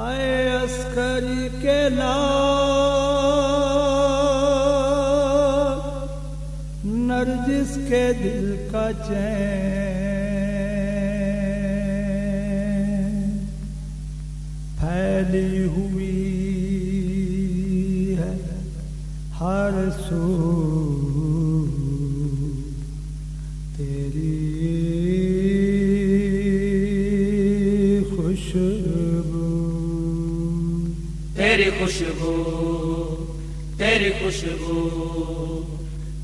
آئے عسکری کے لا نرجس کے دل کا چین۔ پھیلی ہوئی ہے ہر سو خوشبو، تیری خوشبو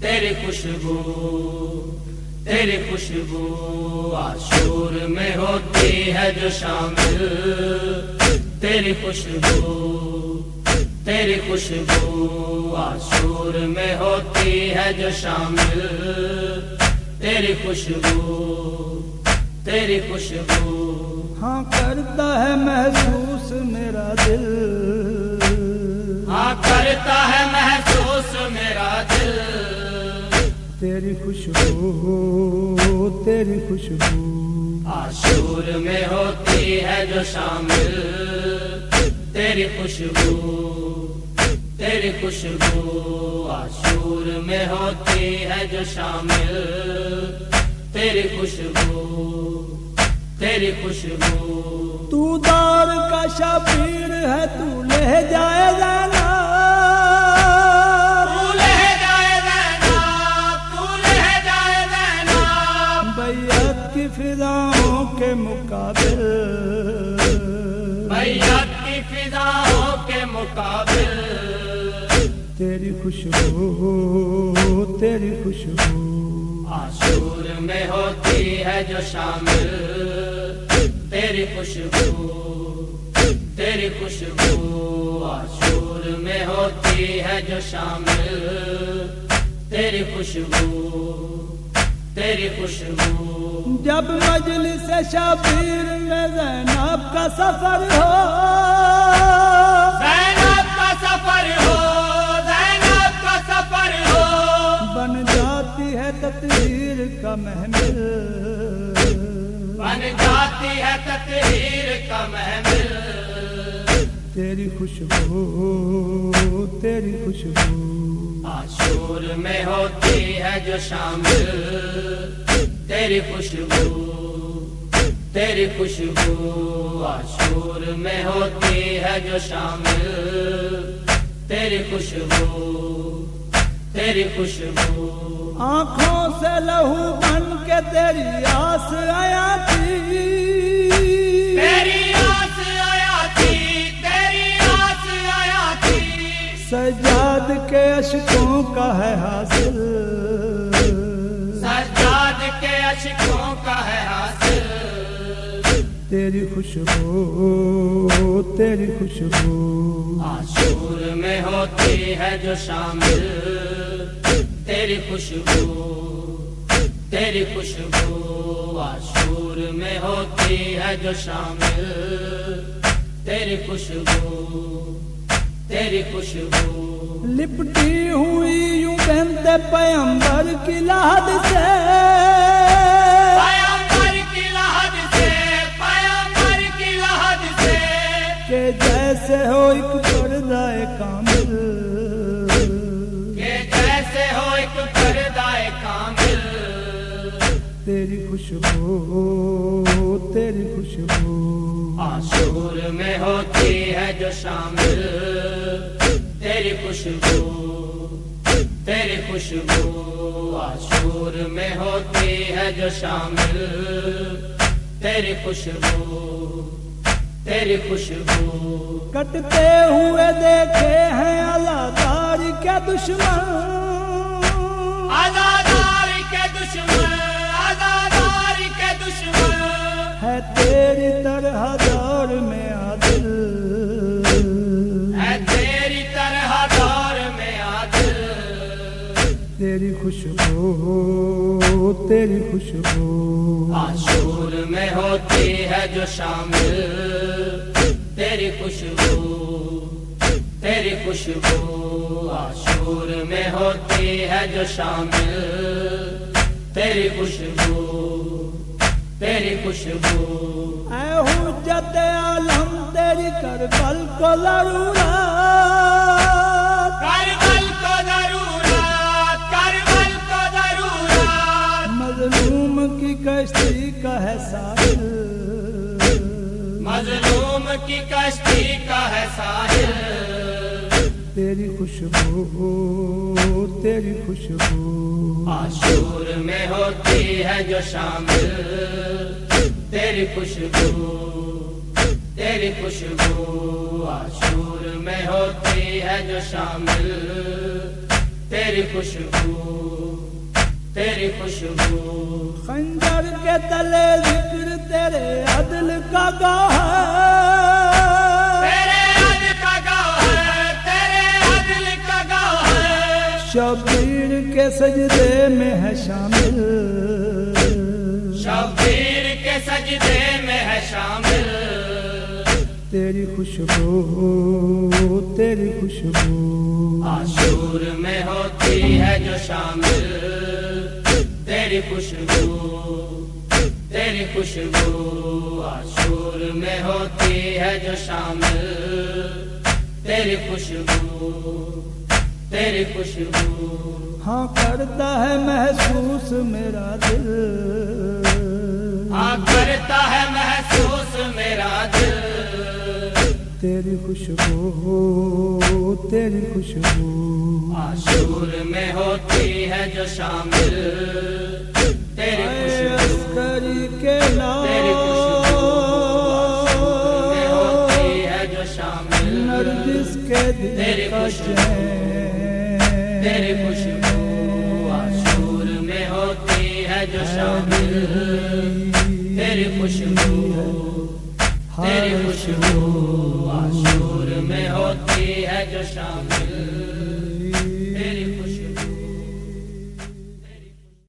تیری خوشبو تیری خوشبو آشور میں ہوتی ہے جو شامل، تیری خوشبو تیری خوشبو آشور میں ہوتی ہے جو شامل، تیری خوشبو تیری خوشبو۔ ہاں کرتا ہے محسوس میرا دل ہاں کرتا ہے محسوس میرا دل۔ تیری خوشبو تیری خوشبو۔ آشور میں ہوتی ہے جو شامل۔ تیری خوشبو تیری خوشبو۔ آشور میں ہوتی ہے جو شامل۔ تیری خوشبو تیری خوشبو۔ تو دار کا شبیر ہے تو لے جائے جانا مقابل۔ تیری خوشبو تیری خوشبو۔ آشور میں ہوتی ہے جو شامل۔ تیری خوشبو تیری خوشبو۔ آشور میں ہوتی ہے جو شامل۔ تیری خوشبو تیری خوشبو۔ جب مجلس شبیر میں زینب کا سفر ہو بن جاتی ہے تطہیر کا محمل۔ تیری خوشبو تیری خوشبو۔ آشور میں ہوتی ہے جو شامل۔ تیری خوشبو تیری خوشبو۔ آشور میں ہوتی ہے جو شامل۔ تیری خوشبو تیری خوشبو۔ آنکھوں سے لہو بن کے تیری آس آیا تھی سجاد کے اشکوں کا ہے حاصل۔ سجاد کے اشکوں کا ہے حاصل۔ تیری خوشبو تیری خوشبو۔ آشور میں ہوتی ہے جو شامل۔ تیری خوشبو۔ تیری خوشبو آشور میں ہوتی ہے جو شامل۔ تیری خوشبو تیری خوشبو۔ لپٹی ہوئی یوں بہتے پیمبر کی لاد سے۔ جیسے ہو ایک پردہ کامل۔ تیری خوشبو تیری خوشبو۔ آشور میں ہوتی ہے جو شامل تیری خوشبو تیری خوشبو۔ آشور میں ہوتی ہے جو شامل تیری خوشبو تیری خوشبو۔ کٹتے ہوئے دیکھے ہیں اللہ کے دشمن۔ آزادار کے دشمن۔ دور میں عادل ہے تیری طرح دور میں عادل تیری خوشبو تیری خوشبو۔ آشور میں ہوتی ہے جو شامل۔ تیری خوشبو تیری خوشبو۔ آشور میں ہوتی ہے جو شامل۔ تیری خوشبو تیری خوشبو۔ اے حجت عالم تیری کر بل کو ضرورت۔ کربل کو ضرورت کربل کو ضرورت۔ مظلوم کی کشتی کا ہے ساحل۔ مظلوم کی کشتی کا ہے ساحل۔ تیری خوشبو تیری خوشبو۔ آشور میں ہوتی ہے جو شامل تیری خوشبو تیری خوشبو۔ آشور میں ہوتی ہے جو شامل تیری خوشبو تیری خوشبو۔ خنجر کے تلے ذکر تیرے عدل کا گاہ شبیر کے سجدے میں ہے شامل۔ شبیر کے سجدے میں ہے شامل۔ تیری خوشبو تیری خوشبو۔ آشور میں ہوتی ہے جو شامل۔ تیری خوشبو تیری خوشبو۔ آشور میں ہوتی ہے جو شامل۔ تیری خوشبو تیری خوشبو ہاں کرتا ہے محسوس میرا دل۔ آ کرتا ہے محسوس میرا دل۔ تیری خوشبو تیری خوشبو آشور میں ہوتی ہے جو شامل۔ تیری خوشبو کے تیری خوشبو میں ہوتی ہے جو شامل۔ نرگس کے دل خوشبو چین۔ تیری خوشبو آشور میں ہوتی ہے جو شامل۔ تیری خوشبو تیری خوشبو آشور میں ہوتی ہے جو شامل۔